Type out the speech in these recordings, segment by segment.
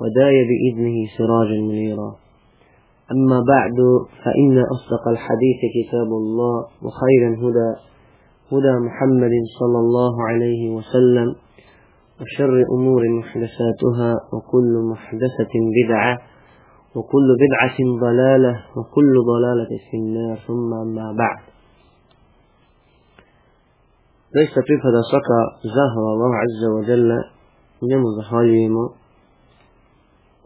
وداي بإذنه سراجا منيرا. أما بعد فإن أصدق الحديث كتاب الله وخير الهدى هدى محمد صلى الله عليه وسلم وشر أمور محدثاتها وكل محدثة بدعة وكل بدعة ضلالة وكل ضلالة في النار ثم أما بعد. ليس pripada svaka zahvala Allah Azza wa Jalla njemu zahvaljujemo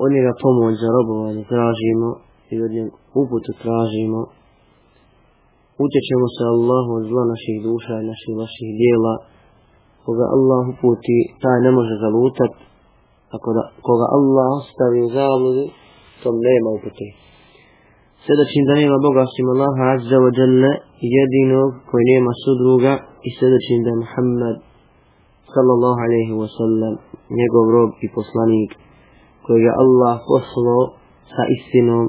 od njega pomoć za robovanje tražimo i od njega uputu tražimo. Utječemo se Allahu od zla naših duša i naših vaših dijela. Koga Allah uputi taj ne može zalutat. A koga Allah ostavi u zabludu tom nema uputi. Sljedećim da nema Boga osim Allaha Azza wa Jalla jedinog koji nema sudruga i sljedećim da je Muhammed sallallahu alaihi wa sallam njegov rob i poslanik koji je Allah poslao sa istinom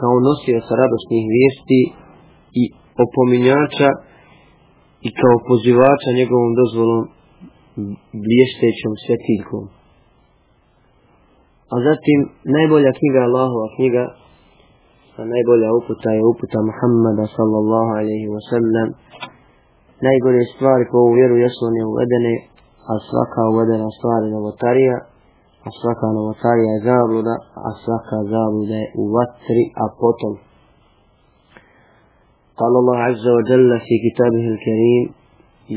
kao nosio sa radosnih vijesti i opominjača i kao pozivača njegovom dozvolom blještećom svjetiljkom. A zatim najbolja knjiga Allahova knjiga a najbolja uputa je uputa Muhammada sallallahu alaihi wa sallam. Najgore stvari po ovu vjeru jesu one uvedene, a svaka uvedena stvar je novotarija, a svaka novotarija je zabluda, a svaka zabluda je u vatri, a potom. قال الله عز وجل في كتابه الكريم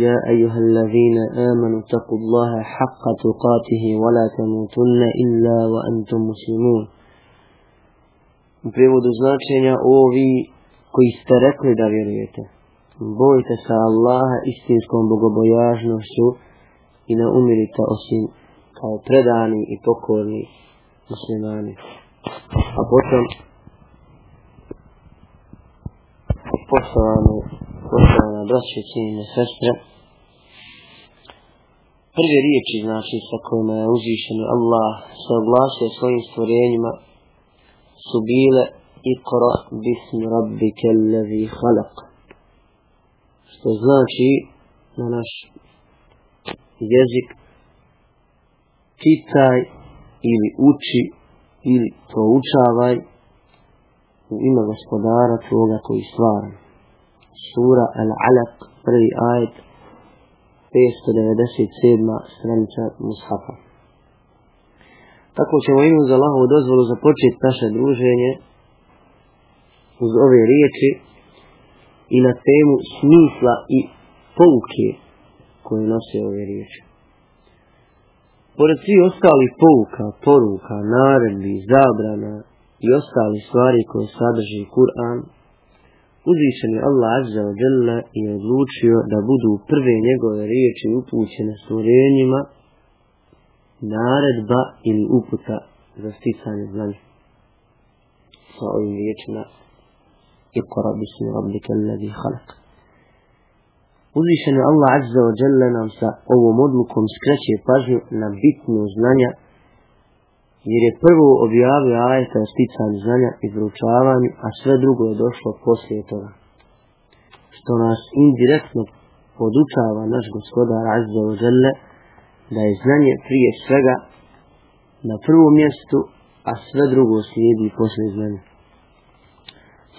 يا أيها الذين آمنوا اتقوا الله حق تقاته ولا تموتن إلا وأنتم مسلمون u prijevodu značenja ovi koji ste rekli da vjerujete. Bojte se Allaha istinskom bogobojažnošću i ne umirite osim kao predani i pokorni muslimani. A potom poštovane, poštovane braće, cijenine sestre, prve riječi znači sa kojima je uzvišeni Allah se oglasio svojim stvorenjima su bile ikra bismi rabbike allazi khalaq što znači na naš jezik čitaj ili uči ili proučavaj u ime gospodara tvoga koji stvara sura Al-Alaq prvi ajet 597. stranica Mushafa Tako ćemo imati za Allahovu dozvolu započeti naše druženje uz ove riječi i na temu smisla i pouke koje nose ove riječi. Pored svih ostalih pouka, poruka, naredbi, zabrana i ostali stvari koje sadrži Kur'an, uzvišeni Allah Azza wa Jalla je odlučio da budu prve njegove riječi upućene stvorenjima naredba ili uputa za sticanje znanja. Sa ovim riječima Iqra bismi rabbika alladhi khalaq. Uzvišeni Allah Azza wa Jalla nam sa ovom odlukom skreće pažnju na bitnu znanja jer je prvo objavio ajeta o sticanju znanja i vručavanju, a sve drugo je došlo poslije toga. Što nas indirektno podučava naš gospodar Azza wa Jalla da je znanje prije svega na prvom mjestu, a sve drugo slijedi poslije znanja.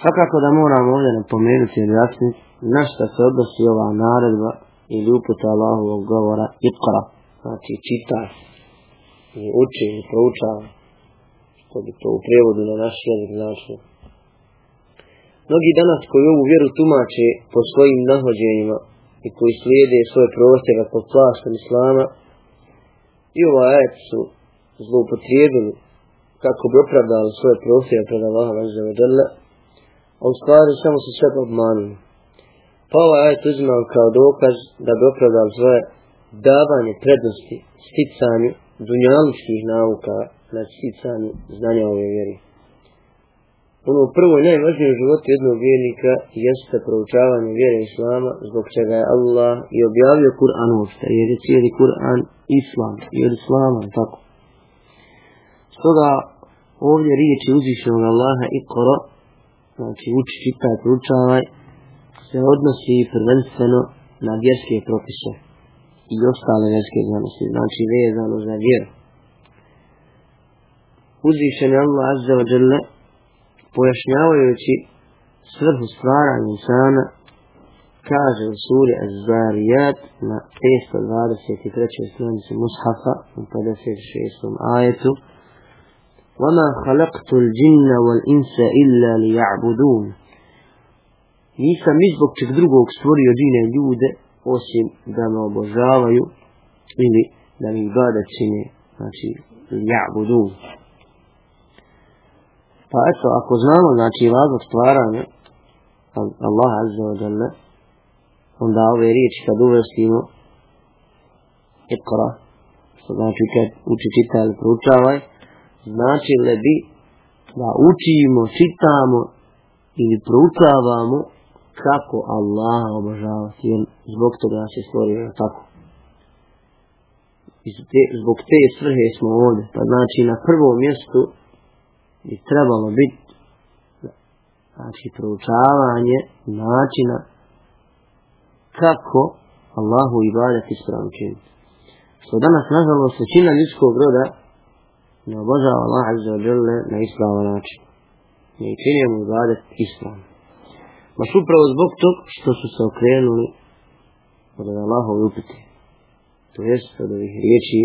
Svakako da moramo ovdje napomenuti i objasniti na što se odnosi ova naredba ili uputa Allahovog govora ikra, znači čitaj i uči i proučava, što bi to u prevodu na naš jezik značilo. Mnogi danas koji ovu vjeru tumače po svojim nahođenjima i koji slijede svoje prostjeve pod plaštom Islama, I ovaj ajet su zloupotrijebili kako bi opravdali svoje prostjeve pred Allahom Azza wa Jalla, a u stvari samo su sve obmanili. Pa ovaj ajet uzimam kao dokaz da bi opravdali svoje davanje prednosti sticanju dunjaličkih nauka znači na sticanju znanja ove vjeri. Ono prvo i najvažnije u životu jednog vjernika jeste proučavanje vjere Islama, zbog čega je Allah i objavio Kur'an uopšte, jer je cijeli Kur'an Islam i od Islama, tako. Stoga ovdje riječi uzvišenog Allaha i koro, znači uči, čitaj, proučavaj, se odnosi prvenstveno na vjerske propise i ostale vjerske znanosti, znači vezano za vjeru. Uzvišen je Allah Azza wa Jalla pojašnjavajući svrhu stvaranja insana kaže u suri Az-Zariyat na 523. stranici Mushafa u 56. ajetu وَمَا خَلَقْتُ الْجِنَّ وَالْإِنْسَ إِلَّا لِيَعْبُدُونَ Nisam ni zbog čeg drugog stvorio džine ljude osim da me obožavaju ili da mi ibadat čine, znači liya'budun. Pa eto, ako znamo, znači, razlog stvaranja Allah Azza wa Jalla, onda ove riječi kad uvrstimo ikra, što znači kad uči čita ili proučavaj, znači li bi da učimo, čitamo ili proučavamo kako Allah obožavati, jer zbog toga se stvorio tako. Zbog te svrhe smo ovdje, pa znači na prvom mjestu bi trebalo biti znači proučavanje načina kako Allahu ibadet ispravno činiti. Što danas, nažalost, većina ljudskog roda ne obožava Allah azza wa jalla na ispravan način. Ne činio mu ibadet islam. Baš upravo zbog tog što su se okrenuli od Allahove upite. To jest od ovih riječi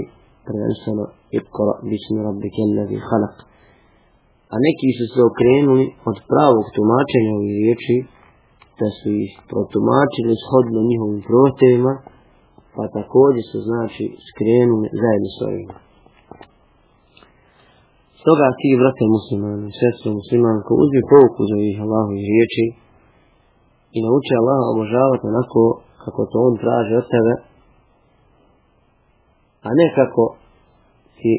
prvenstveno ikra bismi rabbi kellazi halak a neki su se okrenuli od pravog tumačenja ovih riječi, da su ih protumačili shodno njihovim prohtevima, pa također su znači skrenuli zajedno s ovima. Stoga ti, vrate muslimani, sestro muslimanko, uzmi pouku za ovih Allahovih riječi i nauči Allaha obožavati onako kako to On traži od tebe, a ne kako ti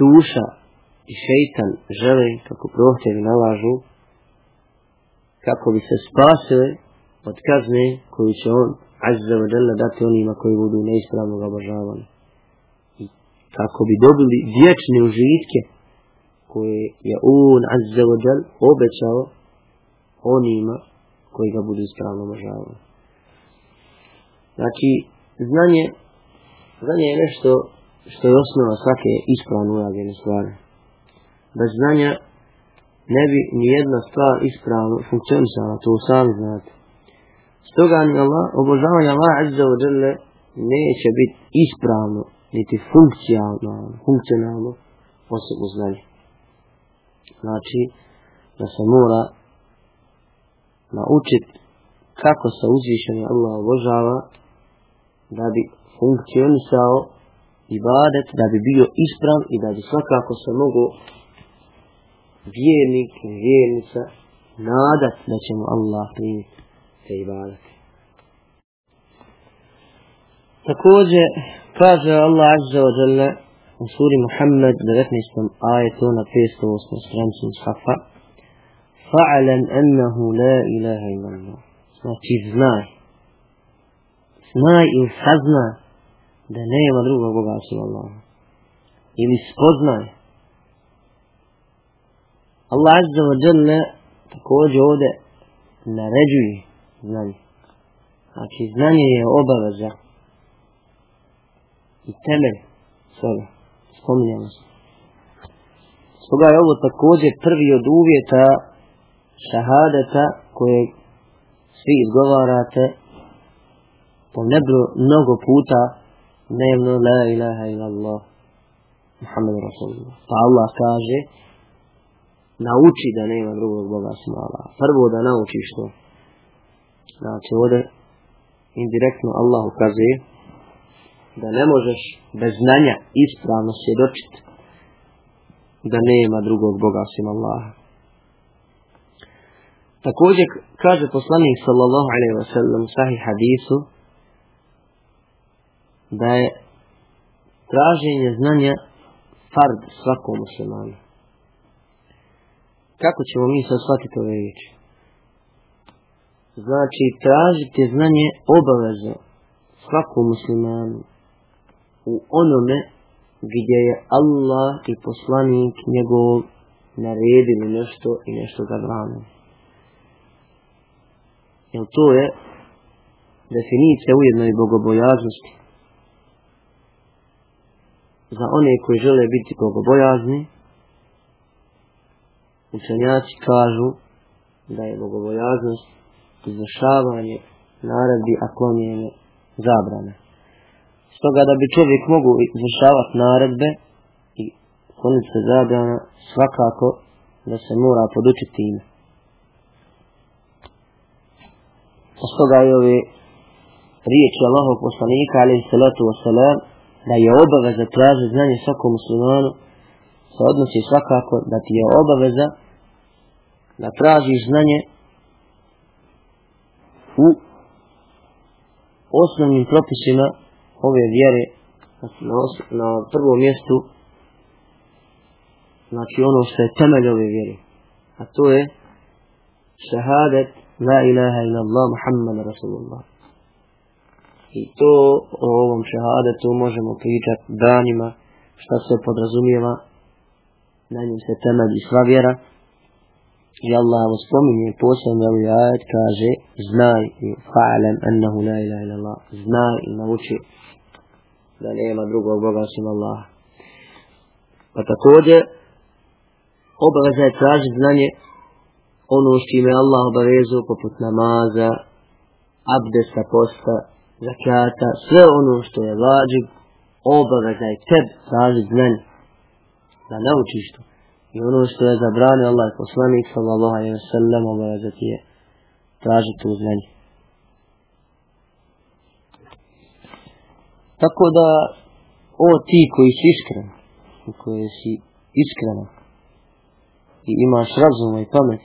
duša i šeitan žele, kako prohtjevi nalažu, kako bi se spasili od kazne koju će on azza wa dati onima koji budu neispravno obožavani. Kako bi dobili vječne užitke koje je on azza wa jal obećao onima koji ga budu ispravno obožavali. Znači, znanje, znanje je nešto što je osnova svake ispravno urađene stvari bez znanja ne bi ni jedna stvar ispravno funkcionisala, to sami znate. Stoga ni Allah, obožavanje Allah Azza wa Jalla neće biti ispravno, niti funkcionalno, funkcionalno osim znanje. Znači, da se mora naučiti kako se uzvišeni Allah obožava da bi funkcionisao ibadet, da bi bio isprav i da bi svakako se mogu vjernik i vjernica nadat da će mu Allah primiti te ibadete. Također kaže Allah Azza wa Jalla u suri Muhammed 19. ajetu na 508. stranicu Mushafa fa'alam ennehu la ilaha illa Allah znači znaj znaj ili sazna da nema drugog Boga osim Allaha ili spoznaj Allah Azza wa Jalla također ovdje naređuje znanje. Znači znanje je obaveza i temelj svega. Spominjamo se. Stoga je ovo također prvi od uvjeta šahadeta koje svi izgovarate po nebru mnogo puta dnevno la ilaha ila Allah Muhammed Rasulullah. Pa Allah kaže nauči da nema drugog Boga sem Allah. Prvo da naučiš to. Znači ovdje indirektno Allah ukazuje da ne možeš bez znanja ispravno svjedočiti da nema drugog Boga osim Allaha. Također kaže poslanik sallallahu alaihi wa sallam sahih hadisu da je traženje znanja fard svakom muslimanu. Kako ćemo mi sad shvatiti ove riječi? Znači, tražite znanje obaveza svakom muslimanu u onome gdje je Allah i poslanik njegov naredili nešto i nešto zabranili. Jer to je definicija ujedno i bogobojaznosti. Za one koji žele biti bogobojazni, učenjaci kažu da je bogobojaznost izvršavanje naredbi, a klonjenje zabrane. Stoga da bi čovjek mogu izvršavati naredbe i kloniti se zabrana, svakako da se mora podučiti ime. Stoga je ove riječi Allahog poslanika, ali salatu wasalam, da je obaveza traži znanje svakom muslimanu, se odnosi svakako da ti je obaveza da tražiš znanje u osnovnim propisima ove vjere na, os, na prvom mjestu znači ono što je temelj ove vjere a to je šahadet la ilaha ila Allah Muhammad Rasulullah. I to o ovom šahadetu možemo pričati danima šta se podrazumijeva na njim se temelji sva vjera I Allah mu spominje posebno ovaj ajat kaže znaj i fa'alam annahu la ilaha illa Allah. Znaj i nauči da nema drugog Boga osim Allaha. Pa također obaveza je tražiti znanje ono što ime Allah obavezu poput namaza, abdesta, posta, zakata, sve ono što je vađib, obaveza je teb tražiti znanje da naučiš to. I ono što je zabranio Allah poslanik sallallahu alaihi wa sallam obaveza ti je tražiti uzmanje. Tako da o ti koji si iskren, koji si iskrena i imaš razuma i pamet,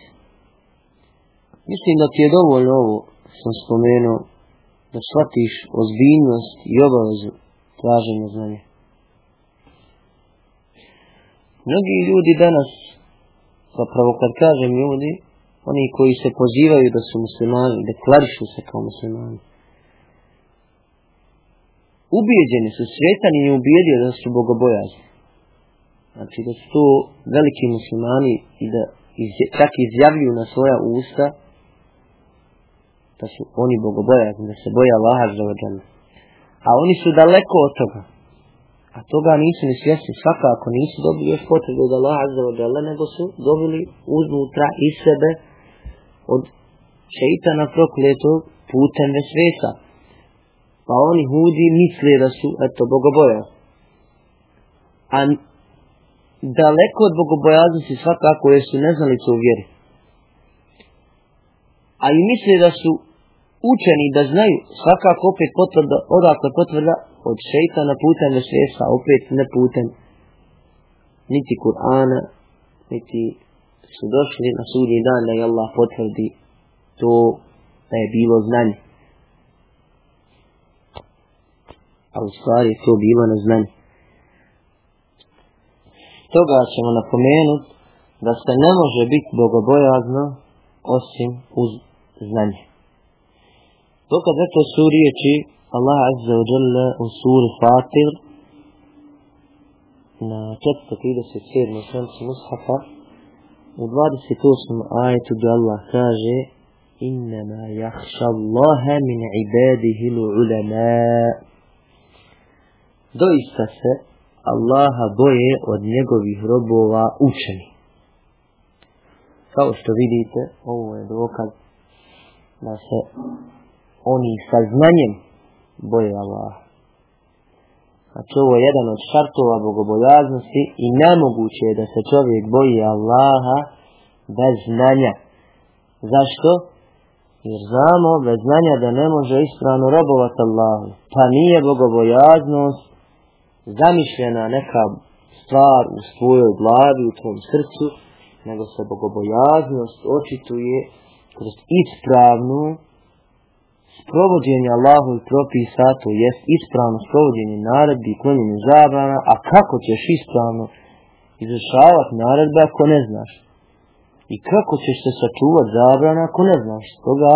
mislim da ti je dovoljno ovo sam spomenuo da shvatiš ozbiljnost i obavezu traženja znanja. Mnogi ljudi danas, zapravo kad kažem ljudi, oni koji se pozivaju da su muslimani, deklarišu se kao muslimani, ubijeđeni su, svetan i ubijedio da su bogobojazni. Znači da su to veliki muslimani i da iz, čak izjavljuju na svoja usta da su oni bogobojazni, da se boja Allaha za A oni su daleko od toga. A toga nisu ni svjesni, svakako nisu dobili još potrebu od Allaha azza wa jalla, nego su dobili uznutra i sebe od šeitana prokletog putem vesvesa. Pa oni hudi misle da su, eto, bogoboja. A daleko od bogobojaznosti svakako jer su neznalice u vjeri. A i misle da su učeni da znaju svakako opet potvrda, odakle potvrda od šeitana putem vesvesa, opet ne putem niti Kur'ana, niti su došli na sudnji dan da je Allah potvrdi to da je bilo znanje. A u stvari to bilo na znanje. Toga ćemo napomenuti da se ne može biti bogobojazno osim uz znanje. Dokad eto su riječi Allah Azza wa Jalla u suri Fatir na 437. stranci Mushafa u 28. ajetu gdje Allah kaže Innama jahša Allaha min ibadihi l'ulama Doista se Allaha boje od njegovih robova učeni. Kao što vidite, ovo je dokaz da se oni sa znanjem boje Allah. Znači ovo je jedan od šartova bogobojaznosti i nemoguće je da se čovjek boji Allaha bez znanja. Zašto? Jer znamo bez znanja da ne može ispravno robovati Allahu. Pa nije bogobojaznost zamišljena neka stvar u svojoj glavi, u tvom srcu, nego se bogobojaznost očituje kroz ispravnu sprovođenje Allahu i propisa, to jest ispravno sprovođenje naredbi i klonjenje zabrana, a kako ćeš ispravno izvršavati naredbe ako ne znaš? I kako ćeš se sačuvati zabrana ako ne znaš? Stoga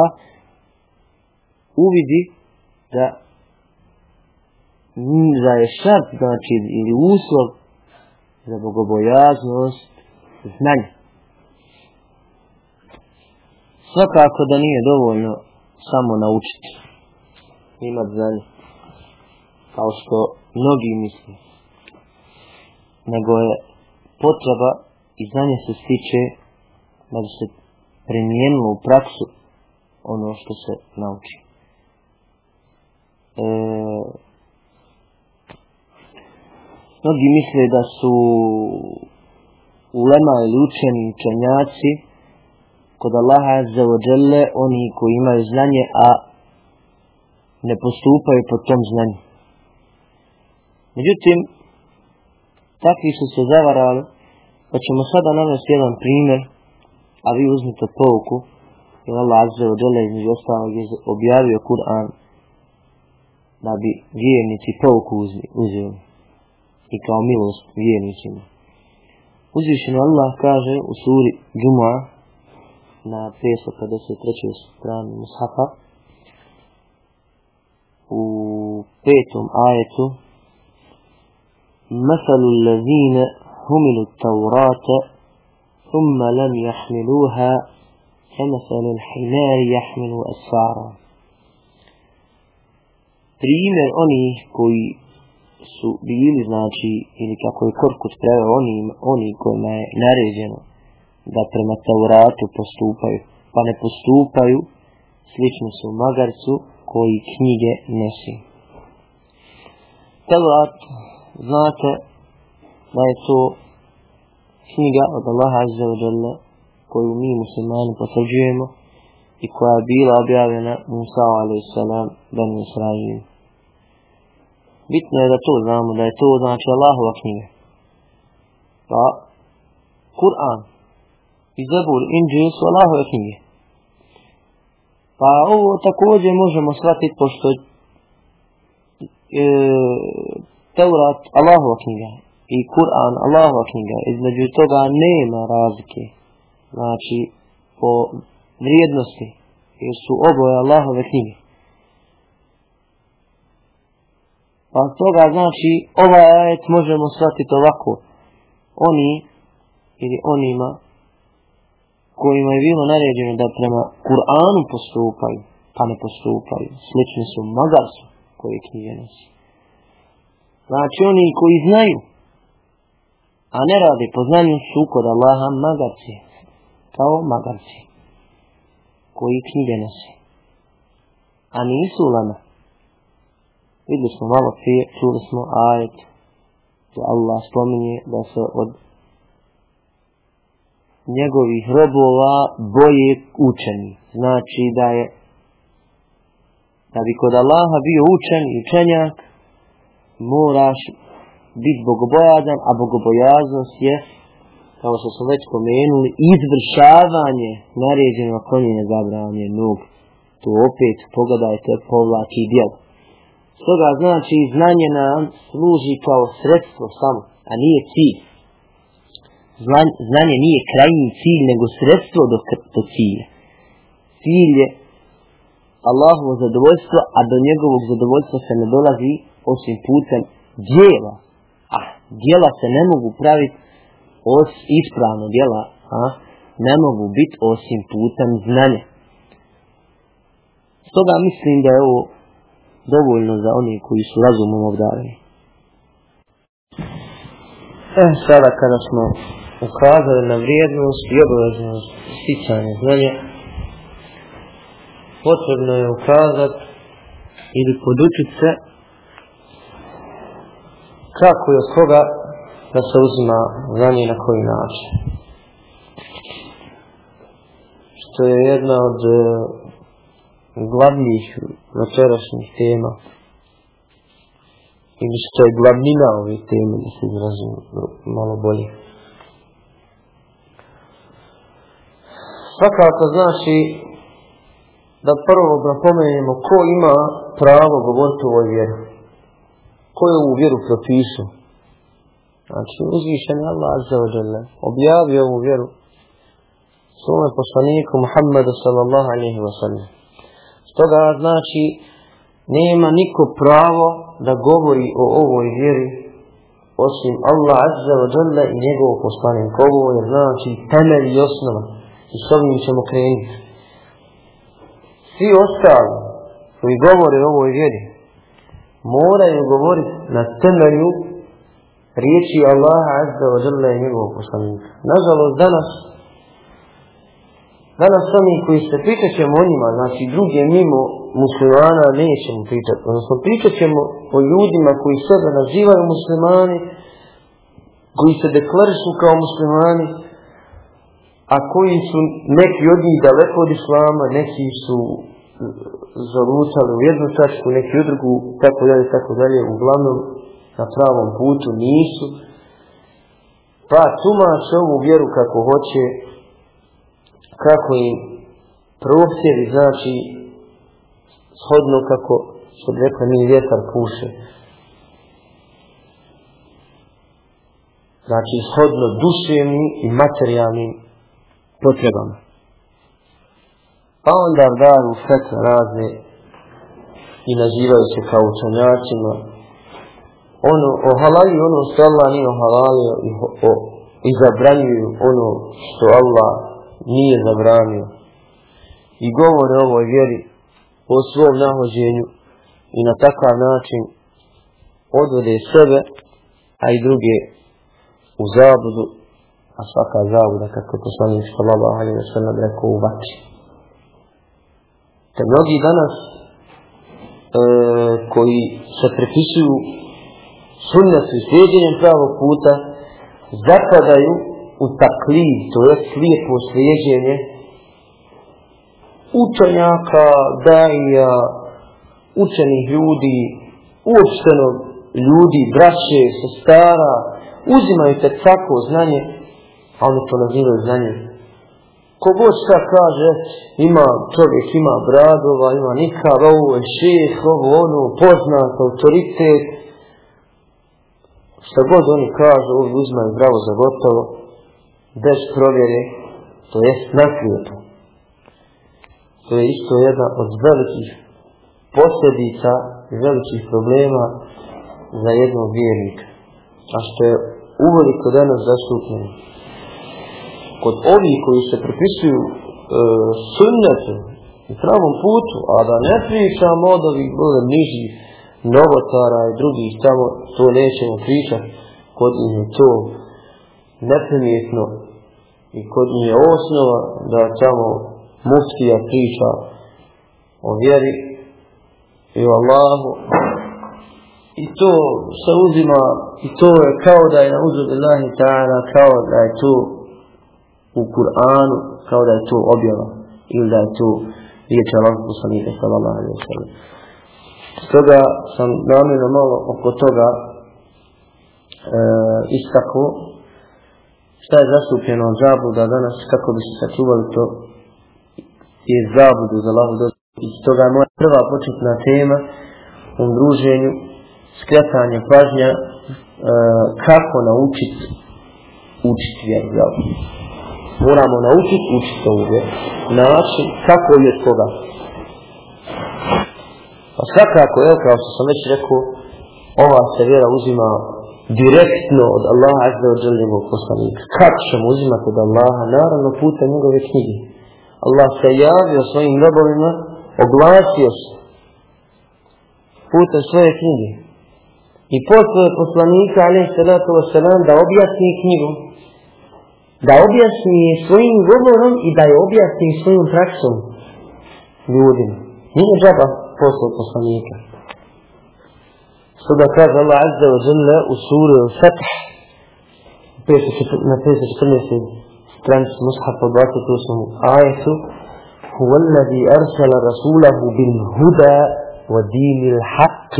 uvidi da da je šart, znači, ili uslov za bogobojaznost znanja. Svakako da nije dovoljno samo naučiti. Imat znanje. Kao što mnogi misli. Nego je potreba i znanje se stiče da bi se primijenilo u praksu ono što se nauči. E, mnogi misle da su ulema ili učeni učenjaci kod Allaha Azza wa Jalla oni koji imaju znanje a ne postupaju po tom znanju. Međutim, takvi su se zavarali pa ćemo sada navesti jedan primjer a vi uzmite pouku jer Allah Azza wa Jalla između ostalog je objavio Kur'an da bi vjernici pouku uzeli i kao milost vjernicima. Uzvišen Allah kaže u suri Džuma na 553. strani Mushafa u petom ajetu مثل الذين حملوا التوراة ثم لم يحملوها كمثل الحمار يحمل أسفارا primjer onih koji su bili, znači, ili kako je Korkut preveo, oni, oni kojima je naređeno da prema Tauratu postupaju, pa ne postupaju, slično su magarcu koji knjige nosi. Taurat, znate, da je to knjiga od Allaha Azza wa Jalla, koju mi muslimani potvrđujemo i koja je bila objavljena Musa a.s. Benu Israilu bitno je da to znamo, da je to znači Allahova knjiga. Pa, Kur'an i Zebur, Inđil su Allahove knjige. Pa ovo također možemo shvatiti pošto e, Teurat Allahova knjiga i Kur'an Allahova knjiga. Između toga nema razlike. Znači, po vrijednosti, jer su oboje Allahove knjige. Pa toga znači ovaj ajet možemo shvatiti ovako. Oni ili onima kojima je bilo naređeno da prema Kur'anu postupaju, pa ne postupaju. Slični su magarsu koje knjige nosi. Znači oni koji znaju, a ne rade po znanju su kod Allaha magarci, kao magarci koji knjige nosi. A nisu lama. Vidjeli smo malo prije, čuli smo ajet da Allah spominje da se od njegovih robova boje učeni. Znači da je da bi kod Allaha bio učen i učenjak moraš biti bogobojazan, a bogobojaznost je kao što smo već spomenuli, izvršavanje naređenog klonjenja zabranje nog. To opet, pogledajte, povlači djelo. Stoga znači znanje nam služi kao sredstvo samo, a nije cilj. Znanje nije krajnji cilj, nego sredstvo do, do cilja. Cilj je Allahovo zadovoljstvo, a do njegovog zadovoljstva se ne dolazi osim putem dijela. A dijela se ne mogu praviti os ispravno dijela, a ne mogu biti osim putem znanja. Stoga mislim da je ovo dovoljno za oni koji su razumom obdareni. E, sada kada smo ukazali na vrijednost i obaveznost sticanja znanja, potrebno je ukazati ili podučiti se kako je od koga da se uzima znanje na koji način. Što je jedna od e, glavnih večerašnjih tema ili što je glavnina ove teme da se izrazim malo bolje svakako znači da prvo napomenemo ko ima pravo govoriti o ovoj vjeri. Ko je ovu vjeru propisao? Znači, uzvišen je Allah Azza wa Jalla objavio ovu vjeru svome poslaniku Muhammedu sallallahu alaihi wa sallam. Stoga znači, nema niko pravo da govori o ovoj vjeri osim Allah Azza wa Jalla i njegov poslanik. Ovo je znači temelj i osnova i s ovim ćemo krenuti. Svi ostali koji govore o ovoj vjeri moraju govoriti na temelju riječi Allaha Azza wa Jalla i njegovog poslanika. Nažalost, danas Danas oni koji se pričat ćemo o njima, znači druge mimo muslimana nećemo pričati. Odnosno pričat ćemo o ljudima koji sebe nazivaju muslimani, koji se deklarišu kao muslimani, a koji su neki od njih daleko od islama, neki su e, zalutali u jednu tačku, neki u drugu, tako dalje, tako dalje, uglavnom na pravom putu nisu. Pa tumače ovu vjeru kako hoće, kako im prosjevi znači, shodno kako, što bi rekla, mi vjetar puše. Znači, shodno duševnim i materijalnim potrebama. Pa onda daju fetve razne i nazivaju se kao učenjacima. Ono, o ono što Allah nije ohalalio i, o, i zabranjuju ono što Allah nije zabranio. I govore o ovoj vjeri o svom nahođenju i na takav način odvode sebe, a i druge u zabudu, a svaka zabuda, kako je poslanik sallallahu alaihi wa sallam rekao u vatri. Te mnogi danas e, koji se prepisuju sunnetu i slijedjenjem pravog puta, zapadaju u taklid, to je slijepo slijedjenje učenjaka, daija, učenih ljudi, uopšteno ljudi, braće, sestara, uzimaju te tako znanje, a oni to nazivaju znanje. Kogod šta kaže, ima čovjek, ima bradova, ima nikav, ovo je šeh, ovo ono, poznat, autoritet, šta god oni kažu, ovi uzmaju zdravo za gotovo, bez provjere, to je na. To je isto jedna od velikih posljedica i velikih problema za jednog vjernika. A što je uvoliko danas zastupljeno. Kod ovih koji se pripisuju e, sunnetu i pravom putu, a da ne pričamo od ovih bude nižih novotara i drugih tamo, to nećemo pričati, kod njih je to neprimjetno i kod njih je osnova da tamo muftija priča o vjeri i o Allahu. I to se uzima i to je kao da je na uzu Allahi ta'ala kao da je to u Kur'anu kao da je to objava ili da je to riječ Allah poslanika sallallahu alaihi wa sallam stoga sam namjerno malo oko toga e, istako šta je zastupljeno od zabluda danas, kako bi se sačuvali to je zabludu za lahu dozu. I stoga je moja prva početna tema u druženju, skretanje pažnja e, kako naučiti učiti vjeru. Moramo naučiti učiti se ovdje Način kako je od koga. Pa svakako, evo kao što sam već rekao, ova se vjera uzima direktno od Allaha azza wa jalla njegovog poslanika. Kako ćemo uzimati od Allaha? Naravno putem njegove knjige. Allah se javio svojim robovima, oglasio se putem svoje knjige. I poslije poslanika, alaih salatu wa da objasni knjigu, da objasni svojim govorom i da je objasni svojim praksom ljudima. Nije džaba poslije poslanika. Stoga kaže Allah Azza wa Jalla u suri Al-Fatih na 514. stranici Mushafa 28. ajetu هو الذي أرسل رسوله بالهدى ودين الحق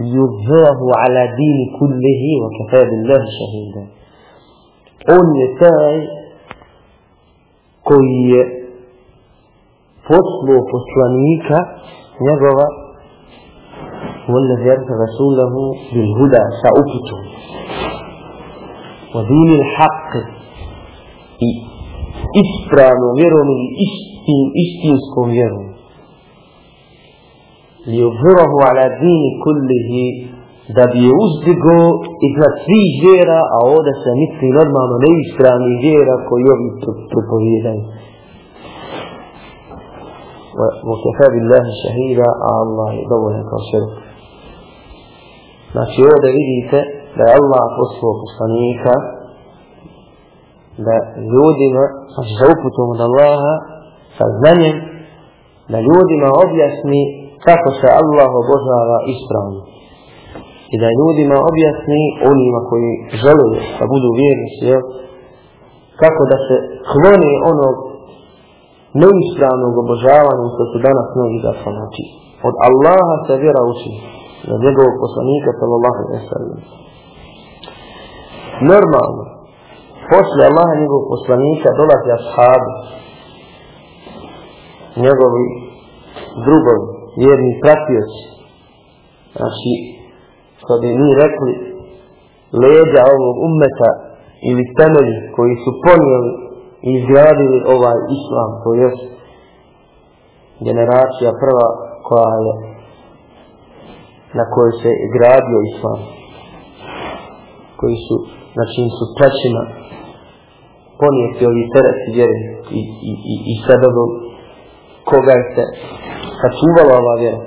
ليظهره على دين كله وكفى بالله شهيدا on je taj koji je poslao poslanika njegova والذي أرسل رسوله بالهدى سأكت ودين الحق إسران ويرون إستين إستين ليظهره على الدين كله da bi je uzdigo iznad svih vjera, a ovdje se misli normalno neispravni vjera koji ovi propovijedaju. وكفى بالله شهيدا الله dovoljan kao svjedok. Znači ovdje vidite da je Allah poslao poslanika da ljudima, znači sa uputom od Allaha, sa znanjem, da ljudima objasni kako se Allah obožava ispravno. I da ljudima objasni onima koji žele da budu vjernici, jel, kako da se klone onog neispravnog obožavanja što su danas mnogi da znači. Od Allaha se vjera uči, od njegovog poslanika sallallahu alaihi sallam. Normalno, posle Allaha njegovog poslanika dolazi ashabi, njegovi drugovi, vjerni pratioci. Znači, što bi mi rekli, leđa ovog ummeta ili temelji koji su ponijeli i izgradili ovaj islam, to je generacija prva koja je na kojoj se gradio islam koji su na čim su plećima ponijeti ovi tereti vjeri i, i, i, i sebebom koga je se sačuvala ova vjera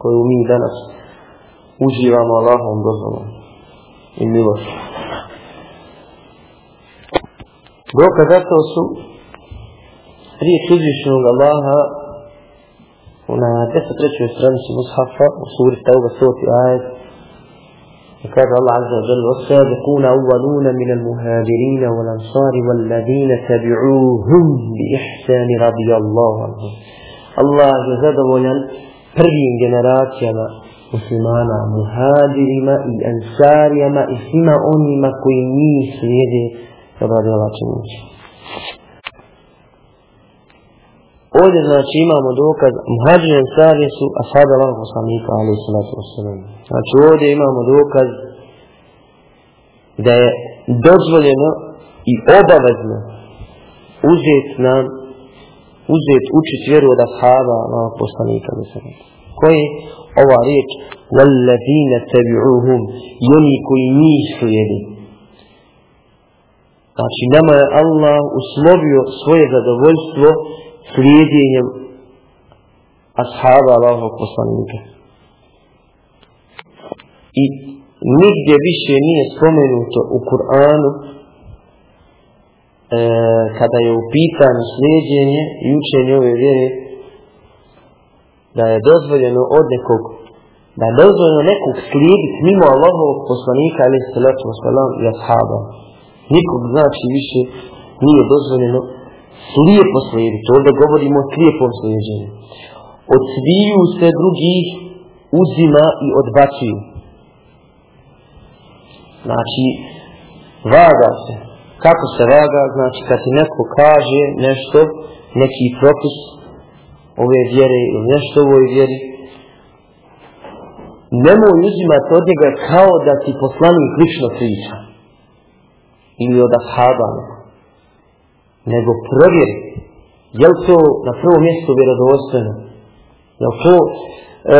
koju mi danas uživamo Allahom dozvolom i milošću. Dokaz za to su prije uzvišenog Allaha na 10. stranici Mushafa u suri Tauba 100. ajet وقال الله عز وجل والسابقون أولون من المهاجرين والأنصار والذين تبعوهم بإحسان رضي الله عنهم الله جزاد ولن prvim generacijama muslimana, muhadirima i ansarima i svima onima koji njih slijede dobra djela će mući. Ovdje znači imamo dokaz, muhađir i ansarije su ashab Allah poslanika, alaih sallatu wasallam. Znači ovdje imamo dokaz da je dozvoljeno i obavezno uzeti nam uzeti učit vjeru od ashaba Allah poslanika, ali salatu Koji riječ وَالَّذِينَ تَبِعُوهُمْ koji njih slijedi. Znači, nama je Allah uslovio svoje zadovoljstvo slijedjenjem ashaba Allahog poslanika. I nigdje više nije spomenuto u Kur'anu e, kada je u pitanju slijedjenje i učenje ove vjere da je dozvoljeno od nekog da je dozvoljeno nekog slijediti mimo Allahovog poslanika ali salatu wasalam i ashaba. Nikog znači više nije dozvoljeno slijepo slijediti. Ovdje govorimo o slijepom slijedženju. Od sviju se drugih uzima i odbacuju. Znači, vaga se. Kako se vaga? Znači, kad ti neko kaže nešto, neki propis ove vjere ili nešto ovoj vjeri, nemoj uzimati od njega kao da ti poslanik lično priča. Ili od ashaba. Nego provjeri. Je li to na prvo mjesto vjerodostojno? Je li to... E,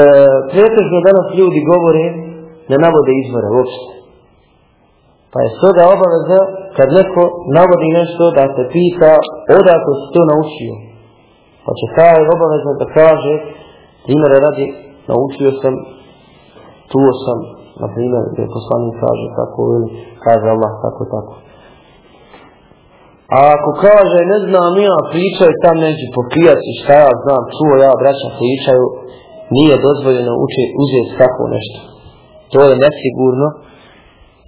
pretežno danas ljudi govore ne navode izvore uopšte. Pa je stoga obaveza kad neko navodi nešto da se pita odakle si to naučio. Znači, pa će taj obavezno da kaže primjera radi naučio sam čuo sam, na primjer, gdje poslanik kaže tako ili kaže Allah tako tako. A ako kaže, ne znam, ja pričaju tam neđu po pijaci, šta ja znam, čuo ja, braća pričaju, nije dozvoljeno uči, uzeti tako nešto. To je nesigurno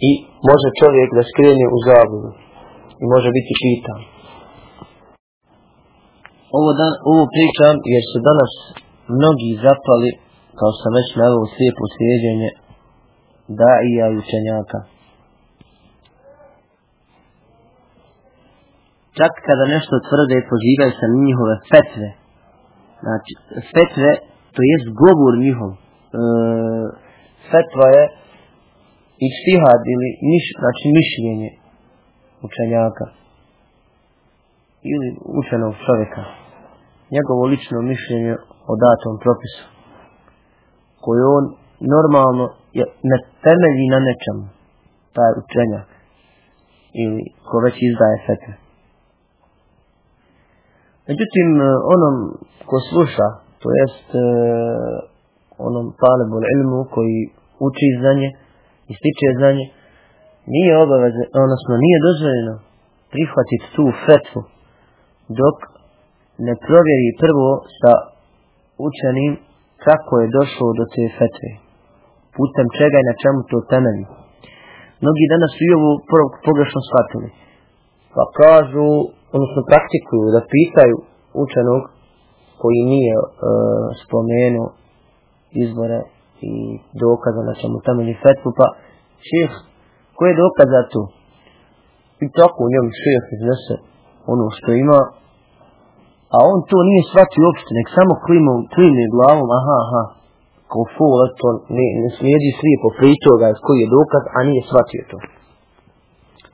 i može čovjek da skrene u zabudu i može biti pitan. Ovo, dan, ovo pričam jer su danas mnogi zapali kao sam već naveo slijepo slijedjenje daija i učenjaka. Čak kada nešto tvrde, pozivaju se na njihove fetve, znači fetve to jest govor njihov. E, fetva je ištihad ili miš, znači mišljenje učenjaka ili učenog čovjeka njegovo lično mišljenje o datom propisu koje on normalno je ne temelji na nečemu. Taj učenjak ili ko već izdaje fetve. Međutim e, onom ko sluša to jest e, onom talibul ilmu koji uči znanje i stiče znanje nije obavezno, odnosno nije dozvoljeno prihvatiti tu fetvu dok ne provjeri prvo sa učenim kako je došlo do te fetve putem čega i na čemu to temelji mnogi danas su i ovu pogrešno shvatili pa kažu odnosno praktikuju da pitaju učenog koji nije e, spomenuo izbore i dokaza na čemu temelji fetvu, pa šeh, ko je dokaz za to? I tako u njom šeh iznese ono što ima, a on to nije shvatio uopšte, nek samo klimom, klimne glavom, aha, aha, kao ful, eto, ne, ne slijedi slijepo pritoga koji je dokaz, a nije shvatio to.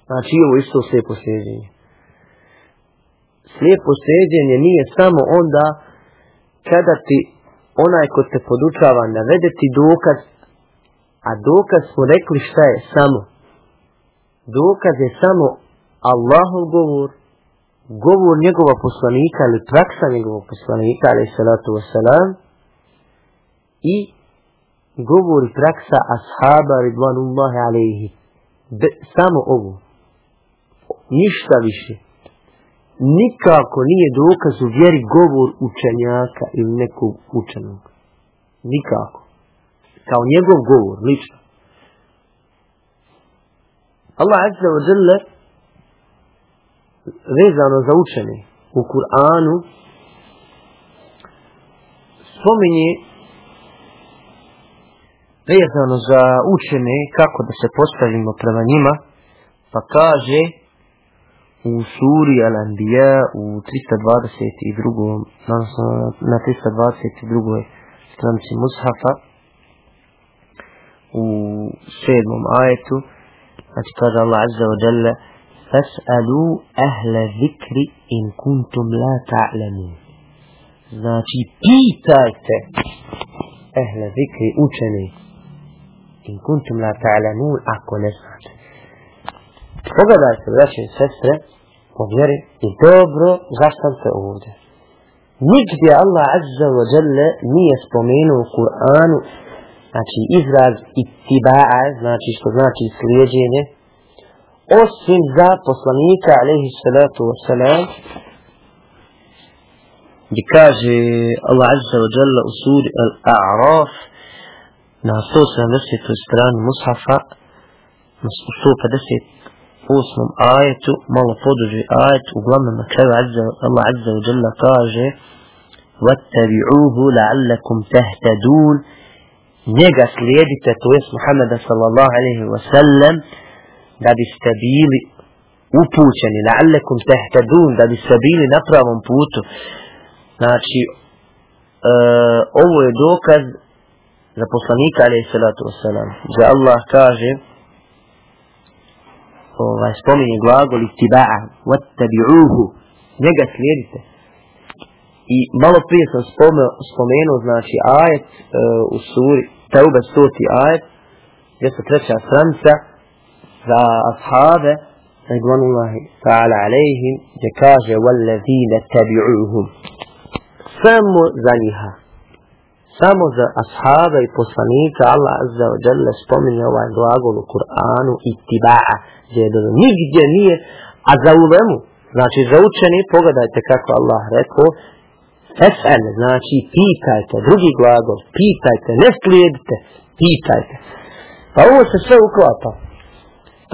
Znači, ovo isto slijepo slijedjenje. Slijepo slijedjenje nije samo onda kada ti onaj ko te podučava navede ti dokaz, a dokaz smo rekli šta je samo. Dokaz je samo Allahov govor, govor njegova poslanika ili praksa njegova poslanika, ali salatu wasalam, i govor i praksa ashaba ridvanullahi alaihi. Be, samo ovo. Ništa više nikako nije dokaz u vjeri govor učenjaka ili nekog učenog. Nikako. Kao njegov govor, lično. Allah azza wa jalla vezano za učene u Kur'anu spominje vezano za učene kako da se postavimo prema njima pa kaže u suri Al-Anbiya u 322. odnosno na 322. stranici Mushafa u sedmom ajetu znači kaže Allah Azza wa Jalla Fas'alu ahle zikri in kuntum la ta'lamun. znači pitajte ahla zikri učeni in kuntum la ta'lamun ako ne znate pogledajte braće i sestre po vjeri i dobro zastavite ovdje. Nigdje Allah Azza wa Jalla nije spomenuo u Kur'anu znači izraz itiba'a, znači što znači slijedjenje, osim za poslanika alaihi salatu wa salam, gdje kaže Allah Azza wa Jalla u suri Al-A'raf na 170. strani Mushafa, u 150 osmom ajetu, malo poduži ajet, uglavnom na kraju Allah azza wa jalla kaže وَاتَّبِعُوهُ لَعَلَّكُمْ تَهْتَدُونَ njega slijedite, to jest Muhammeda sallallahu alaihi wa sallam, da biste bili upućeni, na alekum tehtedun da biste bili na pravom putu. Znači, e, ovo je dokaz za poslanika alaihi salatu wasalam sallam, Allah kaže, ovaj, spominje glagol istiba'a, vattabi'uhu, njega slijedite. I malo prije sam spomenuo, spomenuo znači, ajet e, u suri, Taube 100. ajet, gdje se treća stranica, za ashabe, Ridvanullahi ta'ala alaihim, gdje kaže, وَالَّذِينَ تَبِعُوهُمْ Samo za njiha samo za ashaba i poslanika Allah azza wa jalla spominje ovaj glagol u Kur'anu ittiba'a gdje je dobro nigdje nije a za ulemu znači za učeni pogledajte kako Allah rekao Es'al, znači pitajte, drugi glagol, pitajte, ne slijedite, pitajte. Pa ovo se sve uklapa.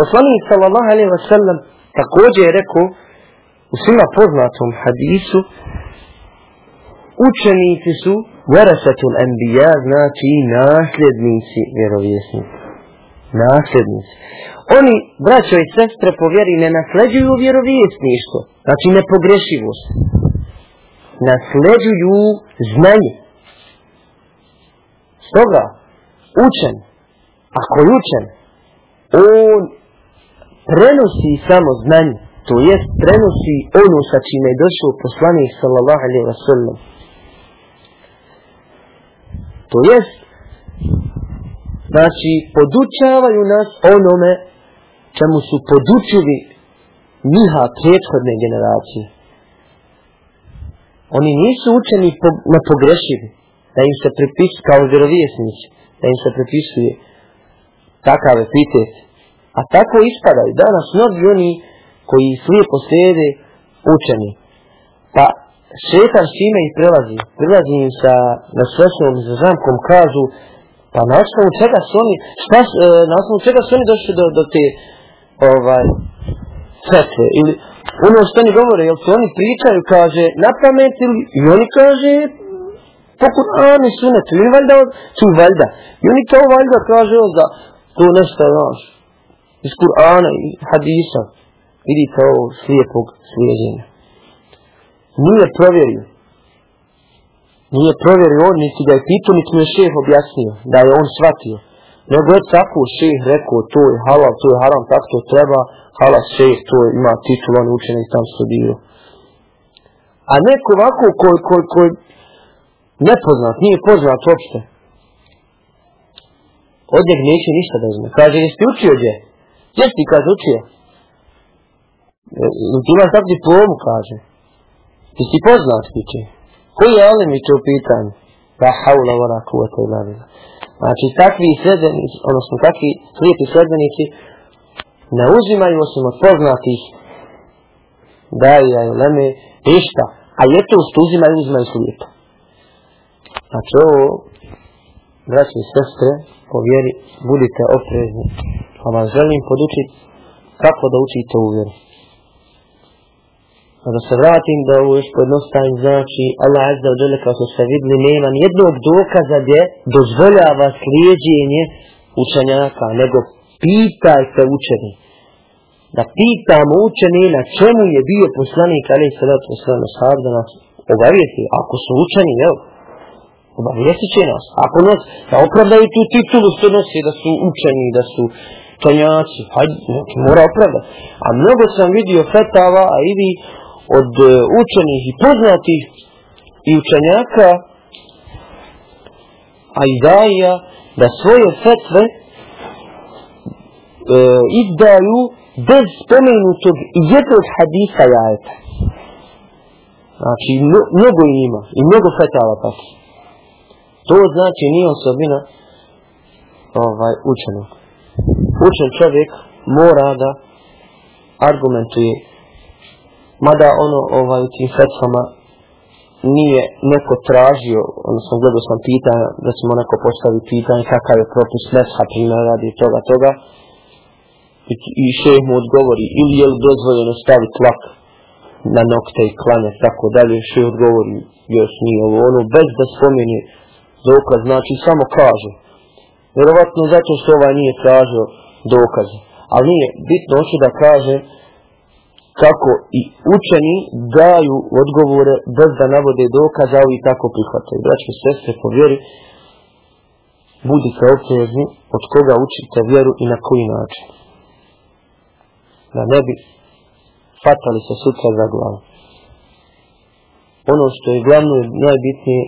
Poslanik sallallahu alaihi wa sallam također je rekao u svima poznatom hadisu učenici su Verasatul enbija znači nasljednici vjerovjesnika. Nasljednici. Oni, braćo i sestre, po vjeri ne nasleđuju vjerovjesništvo. Znači nepogrešivost. nasleđuju znanje. Stoga, učen, ako je učen, on prenosi samo znanje, to jest prenosi ono sa čime je došao poslanik sallallahu alaihi wa sallam. To jest, znači, podučavaju nas onome čemu su podučili njiha prethodne generacije. Oni nisu učeni po, na pogrešivi, da im se pripisuje kao vjerovijesnici, da im se pripisuje takav epitet. A tako ispadaju danas mnogi oni koji slijepo slijede učeni. Pa šetan s ime ih prelazi, prelazi im sa nasvesnom za zamkom, kažu, pa na osnovu čega su oni, šta, e, na osnovu čega su oni došli do, do te ovaj, fetve, ili ono što oni govore, jel su oni pričaju, kaže, na pamet, ili, i oni kaže, po Kur'anu i sunetu, ili valjda, su valjda, i oni to valjda kaže, da to nešto je naš, iz Kur'ana i hadisa, vidite ovo slijepog slijedjenja. Nije provjerio. Nije provjerio on, niti ga je pitao, niti mu je šeh objasnio, da je on shvatio. Nego je tako šeh rekao, to je halal, to je haram, tako to treba, halal šeh, to je, ima titul, on učenik tam studio. A neko ovako koji ko, ko, nepoznat, nije poznat uopšte, od njeg neće ništa da zna. Kaže, jesi učio gdje? Jesi, kaže, učio? Ti imaš tako diplomu, kaže. Ti si poznat, piće. Koji je ali mi to pitanje? La haula vora kuvata ila vila. Znači, takvi sredbenici, odnosno takvi slijepi sredbenici, ne uzimaju osim od poznatih daja i leme, ništa. A je uzimaju, uzimaju slijepo. Znači, ovo, braći i sestre, po vjeri, budite oprezni. Pa vam želim podučiti kako da učite u vjeru. A da se vratim da ovo još pojednostavim, znači Allah Azza wa Jalla kao što ste videli nema nijednog dokaza gdje dozvoljava slijedjenje učenjaka, nego pitajte učeni. Da pitamo učeni na čemu je bio poslanik Ali Salatu Wasalam Sahab da nas obavijesti. Ako su učeni, jel obavijesti će nas. Ako nas, da opravdaju tu titulu što nosi, da su učeni, da su učenjaci, hajde, znači, mora opravdati. A mnogo sam vidio fetava, a i vi, od e, učenih i poznatih i učenjaka a i daija, da svoje fetve e, izdaju bez spomenutog jednog hadisa jajeta. Znači, mnogo i ima. I mnogo fetava tako. To znači nije osobina ovaj, učenog. Učen čovjek mora da argumentuje. Mada ono ovaj u tim fetvama nije neko tražio, odnosno gledao sam pitanja, da smo neko postavi pitanje kakav je propis mesha primjer radi toga toga. I, i šeh mu odgovori ili je li dozvoljeno staviti lak na nokte i klanje tako dalje, šeh odgovori još nije ovo ono, bez da spomeni dokaz, znači samo kaže. Vjerovatno zato što ovaj nije tražio dokaze ali nije bitno hoće da kaže kako i učeni daju odgovore bez da navode dokaza ovi tako prihvataju. Braćke sestre, po vjeri, budite oprezni od koga učite vjeru i na koji način. Da ne bi fatali se sutra za glavu. Ono što je glavno i najbitnije,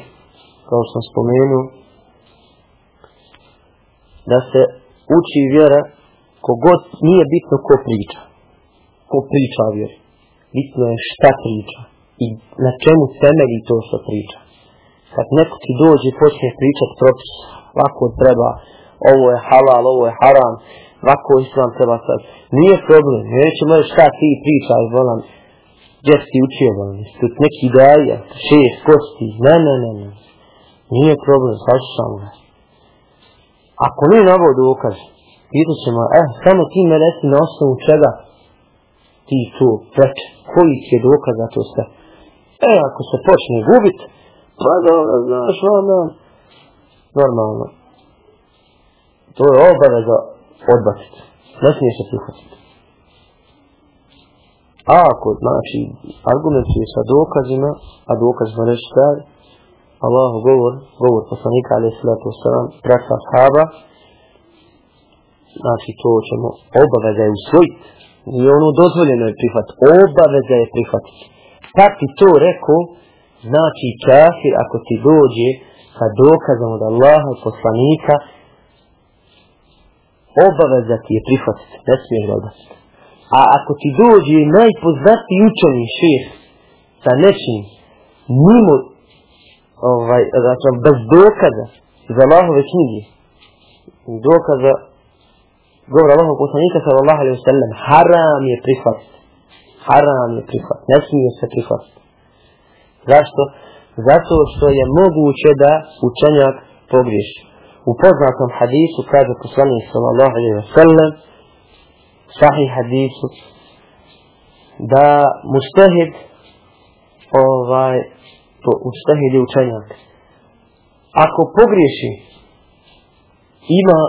kao sam spomenuo, da se uči vjera kogod nije bitno ko priča ko priča o vjeri. Bitno je šta priča i na čemu temelji to što priča. Kad neko ti dođe i počne pričat propis, ovako treba, ovo je halal, ovo je haram, ovako islam treba sad. Nije problem, neće moje šta ti pričaš, volam, gdje si učio, volam, tu neki daja, šest, kosti, ne, ne, ne, ne. Nije problem, saslušamo ga. Ako nije navod dokaz, pitat ćemo, eh, samo ti me reci na osnovu čega, ti to preče, koji je dokaz za to sve. E, ako se počne gubit, pa dobro, znaš, onda, normalno. To je obaveza odbaciti. Ne smije se prihvatiti. A ako, znači, argumentuje sa dokazima, a dokazima reći šta je, Allahu govor, govor poslanika, ali sallatu wasalam, praksa sahaba, znači to ćemo obaveza je usvojiti. Nije ono dozvoljeno je prihvat, obaveza je prihvatiti. Kad ti to rekao, znači kafir ako ti dođe sa dokazom od Allaha i poslanika, obaveza ti je prihvatiti, ne smiješ da odbaciti. A ako ti dođe najpoznatiji učeni šeh sa nečim, mimo, ovaj, znači, bez dokaza iz Allahove knjige, dokaza govor Allahog poslanika sallallahu alaihi wa sallam, haram je prihvat Haram je prihvat ne smije se prihvat Zašto? Zato što je moguće da učenjak pogriješi. U poznatom hadisu kaže poslanik sallallahu alaihi wa sallam, sahih hadisu, da mustahid, ovaj, to mustahid je učenjak. Ako pogriješi, ima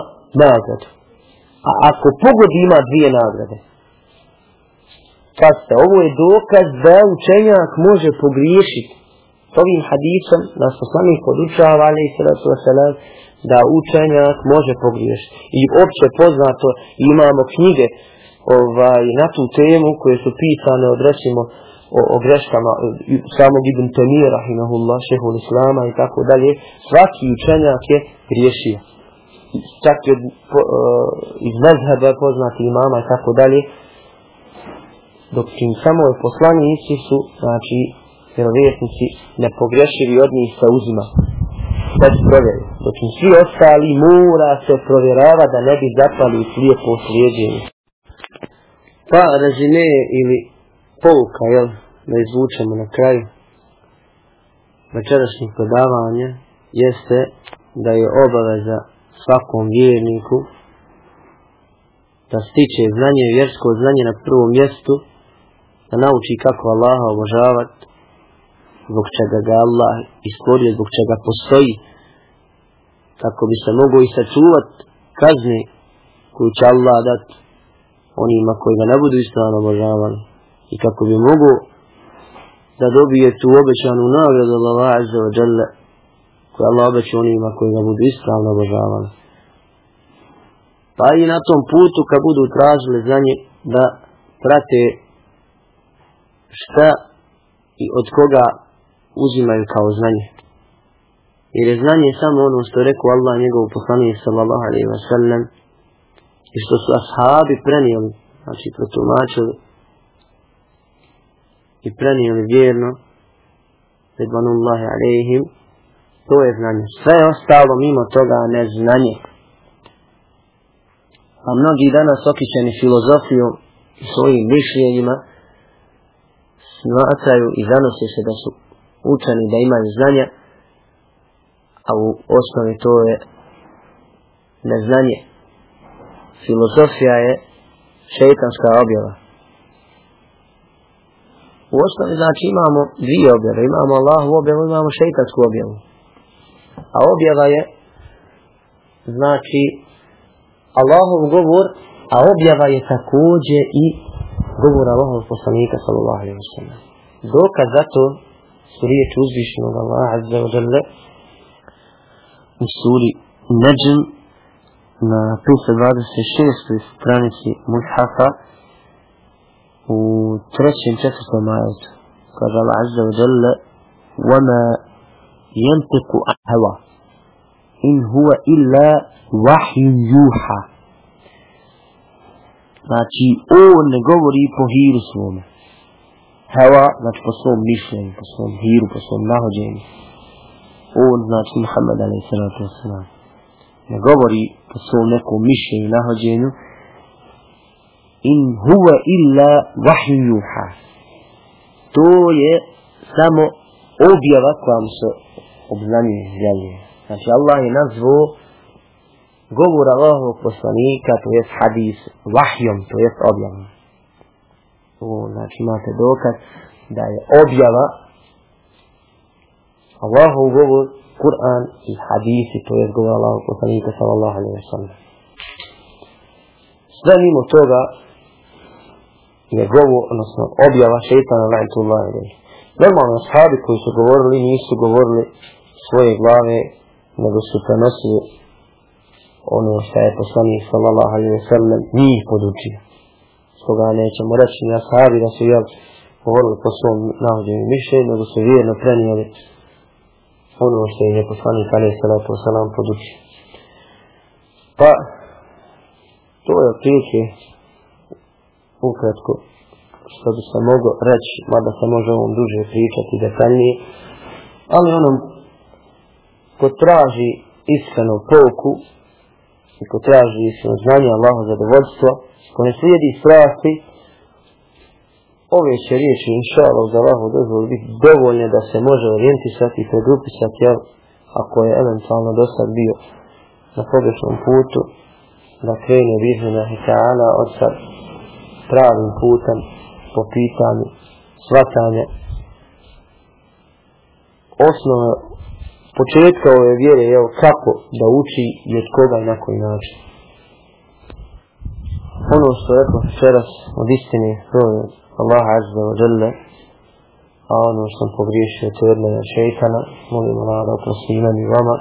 nagradu. A ako pogodi ima dvije nagrade. Pazite, ovo je dokaz da učenjak može pogriješiti. Ovim hadisom nas poslanih podučava, ali i sratu wasalam, da učenjak može pogriješiti. I opće poznato imamo knjige ovaj, na tu temu koje su pisane od recimo o, o greškama samog Ibn Temira, rahimahullah, šehul Islama i tako dalje. Svaki učenjak je griješio čak je po, uh, iz mezheba poznati imama i tako dalje, dok čim samo je poslanici su, znači, vjerovjesnici, nepogrešivi od njih se uzima. Bez provjeri. Dok im svi ostali mora se provjerava da ne bi zapali u slijepo slijedjenje. Pa rezime ili pouka, jel, da izvučemo na kraju večerašnjih predavanja, jeste da je obaveza svakom vjerniku da stiče znanje, vjersko znanje na prvom mjestu, da nauči kako Allaha obožavati, zbog čega ga Allah istvorio, zbog čega postoji, kako bi se mogo i sačuvat kazne koju će Allah dat onima koji ga ne budu ispravno obožavali. I kako bi mogo da dobije tu obećanu nagradu Allah Azza wa Jalla koje Allah obeće onima koji ga budu ispravno obožavali. Pa i na tom putu kad budu tražili za nje da prate šta i od koga uzimaju kao znanje. Jer je znanje samo ono što je rekao Allah njegovu poslanije sallallahu alaihi wa sallam i što su ashabi prenijeli, znači protumačili i prenijeli vjerno redvanullahi alaihim to je znanje. Sve ostalo mimo toga ne znanje. A mnogi danas okićeni filozofijom i svojim mišljenjima smatraju i zanose se da su učeni da imaju znanje, a u osnovi to je neznanje. Filozofija je šeitanska objava. U osnovi znači imamo dvije objave. Imamo Allahu objavu, imamo šeitansku objavu. A objava je znači Allahov govor, a objava je također i govor Allahov poslanika sallallahu alaihi wa sallam. Dokaz za to su riječi uzvišenog Allaha azza wa jalla u suri Najm na 526. stranici Mushafa u trećem četvrtom ajetu. Kaže Allah azza wa jalla وَمَا ينطق عن هوى إن هو إلا وحي يوحى znači on ne govori po hiru svome heva znači po svom mišljenju po svom hiru, po svom nahođenju on znači Muhammed a.s. ne govori po svom nekom mišljenju nahođenju in huwa illa wahyu yuha to je samo objava koja mu se obznanje izjavljuje. Znači Allah je nazvao govor Allahovog poslanika, to jest hadis, vahjom, to jest objavom. O, znači imate dokaz da je objava Allahov govor, Kur'an i hadisi, to jest govor Allahovog poslanika, sallallahu alaihi wa sallam. Sve mimo toga njegovu, odnosno objava šeitana la'itullahi alaihi. Normalno, ashabi koji su govorili, nisu govorili svoje glave, nego su prenosili ono što je poslanik sallallahu alaihi wa sallam njih podučio. Stoga nećemo reći na sahabi da su jel govorili po svom nahođenju mišljenju, nego su vjerno prenijeli ono što je poslanik alaihi sallatu wa sallam podučio. Pa, to je otprilike ukratko što bi se moglo reći, mada se može ovom duže pričati detaljnije, ali onom ko traži iskrenu pouku i ko traži iskreno znanje Allaho zadovoljstvo, ko ne slijedi strasti, ove će riječi inša Allah za Allaho dozvoli biti dovoljne da se može orijentisati i pregrupisati jel, ako je eventualno do sad bio na pogrešnom putu, da krene bizna hitana ta'ala od sad pravim putem po pitanju svatanja osnove početka ove vjere evo kako da uči i od koga i na koji način. Ono što je rekao večeras od istine to je Allah azza wa jalla a ono što sam pogriješio to je od mene šeitana molim Allah da oprosti i vama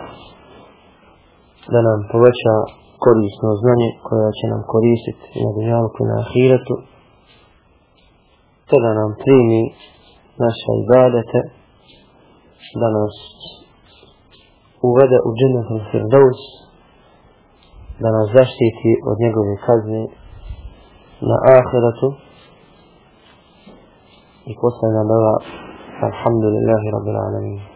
da nam poveća korisno znanje koje će nam koristiti na dunjalku i na ahiretu te da nam primi naše ibadete da nas uvede u džennetom firdaus da nas zaštiti od njegove kazne na ahiretu i posljedna dova alhamdulillahi rabbil alamin